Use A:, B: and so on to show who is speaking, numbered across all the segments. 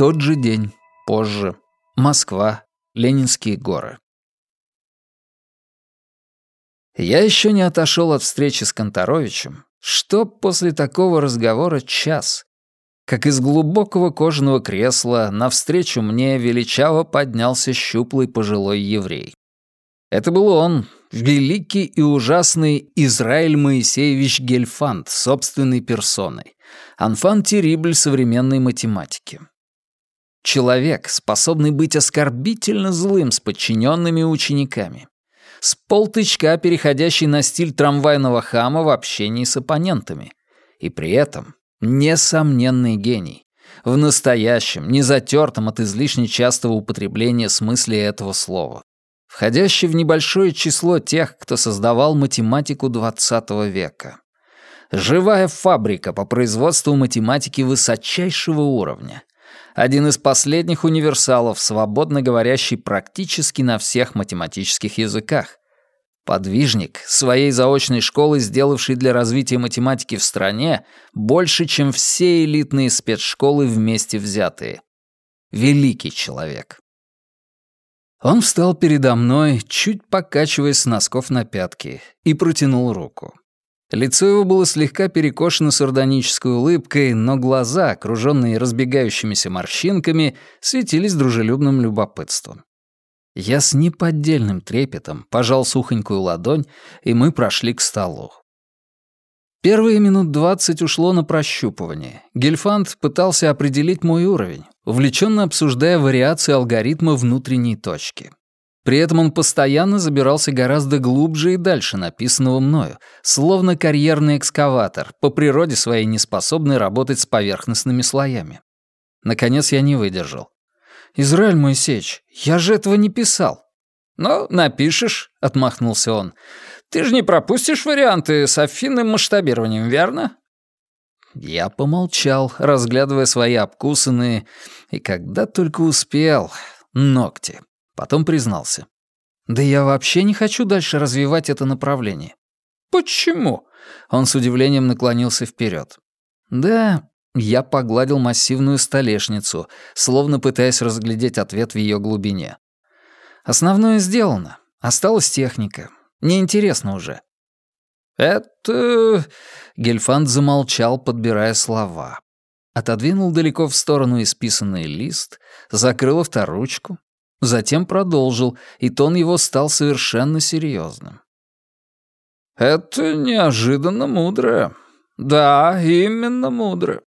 A: Тот же день, позже. Москва, Ленинские горы. Я еще не отошел от встречи с Конторовичем, что после такого разговора час. Как из глубокого кожаного кресла навстречу мне величаво поднялся щуплый пожилой еврей. Это был он, великий и ужасный Израиль Моисеевич Гельфанд собственной персоной, анфан Терибль современной математики. Человек, способный быть оскорбительно злым с подчиненными учениками. С полтычка, переходящий на стиль трамвайного хама в общении с оппонентами. И при этом несомненный гений. В настоящем, не затертом от излишне частого употребления смысле этого слова. Входящий в небольшое число тех, кто создавал математику XX века. Живая фабрика по производству математики высочайшего уровня один из последних универсалов, свободно говорящий практически на всех математических языках. Подвижник, своей заочной школы, сделавший для развития математики в стране больше, чем все элитные спецшколы вместе взятые. Великий человек. Он встал передо мной, чуть покачиваясь с носков на пятки, и протянул руку. Лицо его было слегка перекошено сардонической улыбкой, но глаза, окруженные разбегающимися морщинками, светились дружелюбным любопытством. Я с неподдельным трепетом пожал сухонькую ладонь, и мы прошли к столу. Первые минут двадцать ушло на прощупывание. Гельфанд пытался определить мой уровень, увлеченно обсуждая вариации алгоритма внутренней точки. При этом он постоянно забирался гораздо глубже и дальше написанного мною, словно карьерный экскаватор, по природе своей неспособный работать с поверхностными слоями. Наконец я не выдержал. «Израиль Моисеевич, я же этого не писал». «Ну, напишешь», — отмахнулся он. «Ты же не пропустишь варианты с афинным масштабированием, верно?» Я помолчал, разглядывая свои обкусанные, и когда только успел, ногти. Потом признался. «Да я вообще не хочу дальше развивать это направление». «Почему?» Он с удивлением наклонился вперед. «Да...» Я погладил массивную столешницу, словно пытаясь разглядеть ответ в ее глубине. «Основное сделано. Осталась техника. Неинтересно уже». «Это...» Гельфанд замолчал, подбирая слова. Отодвинул далеко в сторону исписанный лист, закрыл авторучку, Затем продолжил, и тон его стал совершенно серьезным. «Это неожиданно мудро. Да, именно мудро.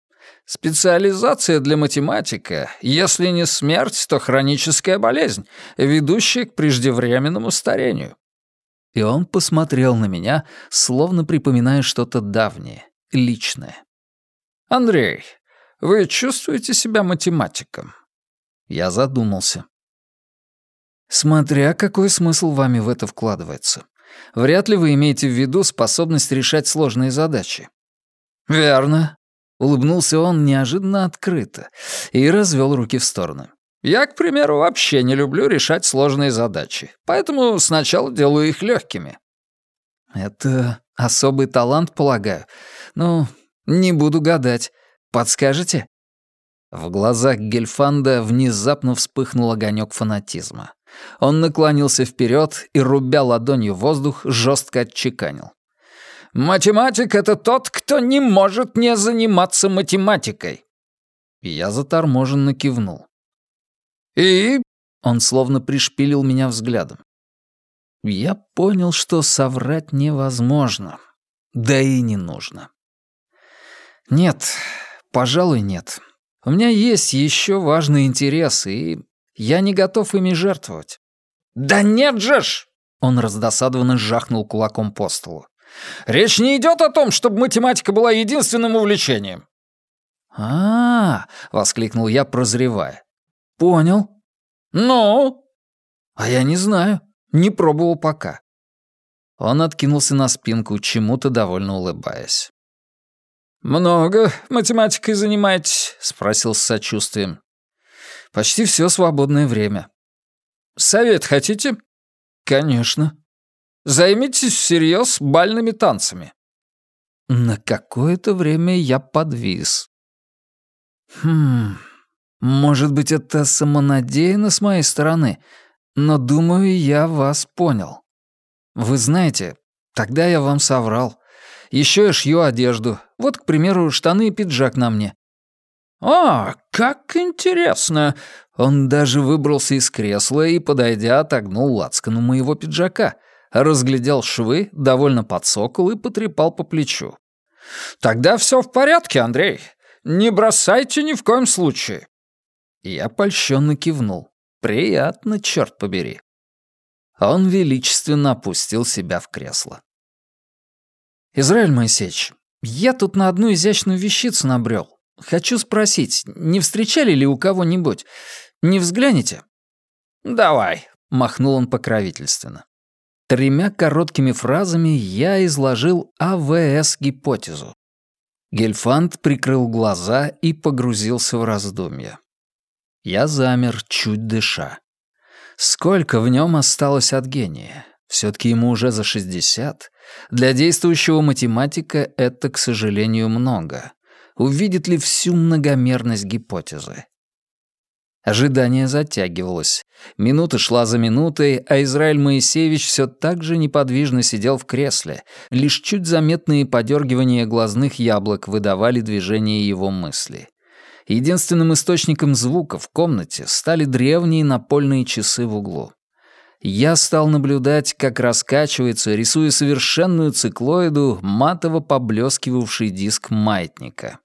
A: Специализация для математика, если не смерть, то хроническая болезнь, ведущая к преждевременному старению». И он посмотрел на меня, словно припоминая что-то давнее, личное. «Андрей, вы чувствуете себя математиком?» Я задумался. Смотря какой смысл вами в это вкладывается. Вряд ли вы имеете в виду способность решать сложные задачи. Верно. Улыбнулся он неожиданно открыто и развел руки в стороны. Я, к примеру, вообще не люблю решать сложные задачи, поэтому сначала делаю их легкими. Это особый талант, полагаю. Ну, не буду гадать. Подскажете? В глазах Гельфанда внезапно вспыхнул огонек фанатизма. Он наклонился вперед и, рубя ладонью воздух, жестко отчеканил. «Математик — это тот, кто не может не заниматься математикой!» Я заторможенно кивнул. «И?» — он словно пришпилил меня взглядом. Я понял, что соврать невозможно. Да и не нужно. Нет, пожалуй, нет. У меня есть еще важные интересы, и я не готов ими жертвовать». «Да нет же ж!» Он раздосадованно жахнул кулаком по столу. «Речь не идет о том, чтобы математика была единственным увлечением». «А-а-а!» — воскликнул я, прозревая. «Понял».
B: «Ну?»
A: «А я не знаю. Не пробовал пока». Он откинулся на спинку, чему-то довольно улыбаясь.
B: «Много математикой занимаетесь?» — спросил с сочувствием.
A: Почти все свободное время.
B: Совет хотите?
A: Конечно.
B: Займитесь всерьез бальными танцами.
A: На какое-то время я подвис. Хм, Может быть, это самонадеянно с моей стороны, но, думаю, я вас понял. Вы знаете, тогда я вам соврал. Еще я шью одежду. Вот, к примеру, штаны и пиджак на мне.
B: «А, как интересно!»
A: Он даже выбрался из кресла и, подойдя, отогнул лацкану моего пиджака, разглядел швы, довольно подсокол и потрепал по плечу.
B: «Тогда все в порядке, Андрей. Не бросайте ни в коем случае».
A: Я польщенно кивнул. «Приятно, черт побери». Он величественно опустил себя в кресло. «Израиль Моисеевич, я тут на одну изящную вещицу набрел. Хочу спросить, не встречали ли у кого-нибудь? Не взгляните?»
B: «Давай», —
A: махнул он покровительственно. Тремя короткими фразами я изложил АВС-гипотезу. Гельфанд прикрыл глаза и погрузился в раздумья. Я замер, чуть дыша. Сколько в нем осталось от гения? Все-таки ему уже за 60. Для действующего математика это, к сожалению, много увидит ли всю многомерность гипотезы. Ожидание затягивалось. Минута шла за минутой, а Израиль Моисеевич все так же неподвижно сидел в кресле. Лишь чуть заметные подергивания глазных яблок выдавали движение его мысли. Единственным источником звука в комнате стали древние напольные часы в углу. Я стал наблюдать, как раскачивается, рисуя совершенную циклоиду, матово поблескивавший диск маятника.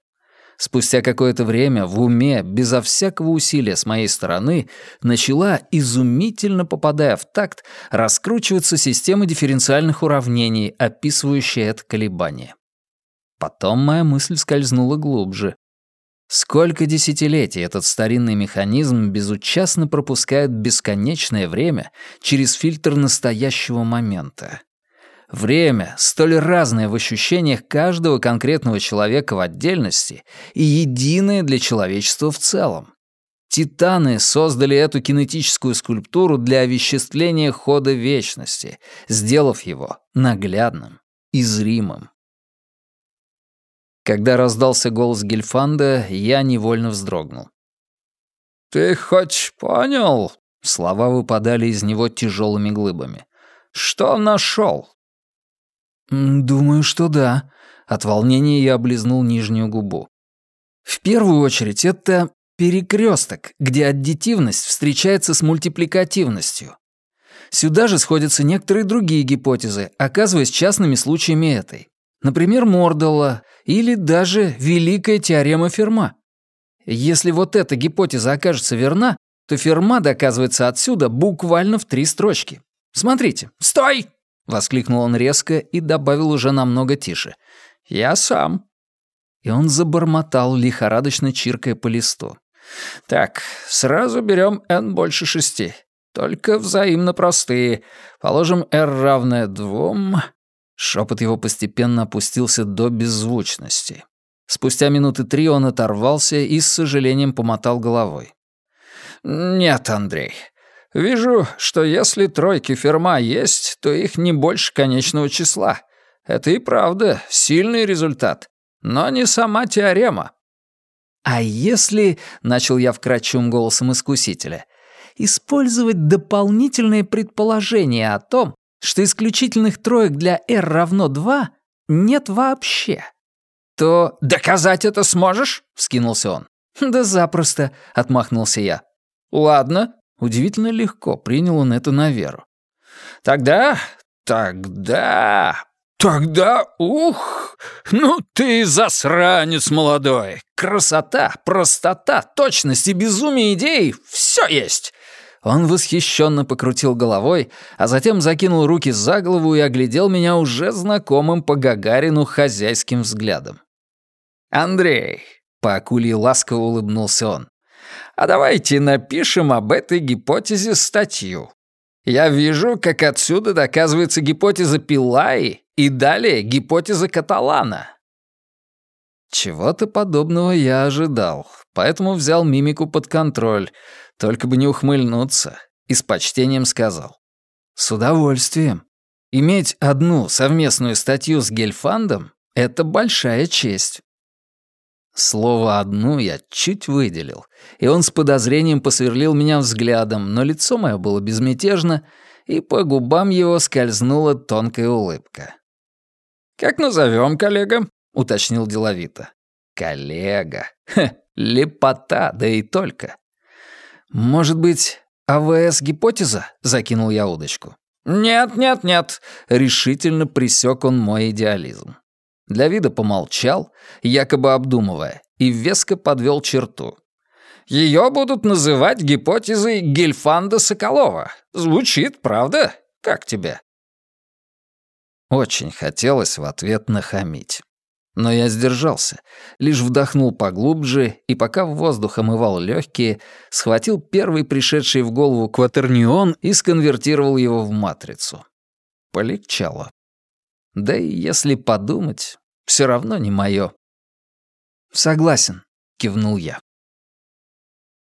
A: Спустя какое-то время в уме, безо всякого усилия с моей стороны, начала, изумительно попадая в такт, раскручиваться система дифференциальных уравнений, описывающая это колебание. Потом моя мысль скользнула глубже. Сколько десятилетий этот старинный механизм безучастно пропускает бесконечное время через фильтр настоящего момента. Время, столь разное в ощущениях каждого конкретного человека в отдельности и единое для человечества в целом. Титаны создали эту кинетическую скульптуру для овеществления хода вечности, сделав его наглядным и зримым. Когда раздался голос Гельфанда, я невольно вздрогнул.
B: «Ты хоть понял?»
A: Слова выпадали из него тяжелыми глыбами.
B: «Что нашел?»
A: «Думаю, что да». От волнения я облизнул нижнюю губу. В первую очередь, это перекресток, где аддитивность встречается с мультипликативностью. Сюда же сходятся некоторые другие гипотезы, оказываясь частными случаями этой. Например, Мордала или даже Великая теорема Ферма. Если вот эта гипотеза окажется верна, то Ферма доказывается отсюда буквально в три строчки. Смотрите.
B: «Стой!»
A: — воскликнул он резко и добавил уже намного тише.
B: «Я сам».
A: И он забормотал, лихорадочно чиркая по листу.
B: «Так, сразу берем n больше шести. Только взаимно простые. Положим r равное двум...»
A: Шепот его постепенно опустился до беззвучности. Спустя минуты три он оторвался и с сожалением помотал головой.
B: «Нет, Андрей, Вижу, что если тройки ферма есть, то их не больше конечного числа. Это и правда сильный результат, но не сама теорема.
A: А если, начал я вкрадчивым голосом искусителя, использовать дополнительные предположения о том, что исключительных троек для r равно 2 нет вообще, то...
B: «Доказать это сможешь?»
A: — вскинулся он. «Да запросто», — отмахнулся я.
B: «Ладно,
A: Удивительно легко принял он это на веру.
B: «Тогда... тогда... тогда... ух! Ну ты засранец молодой! Красота, простота, точность и безумие идей — все есть!»
A: Он восхищенно покрутил головой, а затем закинул руки за голову и оглядел меня уже знакомым по Гагарину хозяйским взглядом.
B: «Андрей», — по акулье ласково улыбнулся он, а давайте напишем об этой гипотезе статью. Я вижу, как отсюда доказывается гипотеза Пилаи и далее гипотеза Каталана.
A: Чего-то подобного я ожидал, поэтому взял мимику под контроль, только бы не ухмыльнуться, и с почтением сказал. С удовольствием. Иметь одну совместную статью с Гельфандом — это большая честь. Слово «одну» я чуть выделил, и он с подозрением посверлил меня взглядом, но лицо мое было безмятежно, и по губам его скользнула тонкая улыбка.
B: «Как назовем, коллега?» — уточнил деловито.
A: «Коллега. Хе, лепота, да и только. Может быть, АВС-гипотеза?» — закинул я удочку.
B: «Нет, нет, нет», —
A: решительно присек он мой идеализм. Для вида помолчал, якобы обдумывая, и веско подвел черту.
B: Ее будут называть гипотезой Гельфанда Соколова. Звучит, правда? Как тебе?»
A: Очень хотелось в ответ нахамить. Но я сдержался, лишь вдохнул поглубже и, пока воздух омывал легкие, схватил первый пришедший в голову кватернион и сконвертировал его в матрицу. Полегчало. Да и если подумать, все равно не мое. «Согласен», — кивнул я.